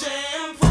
damn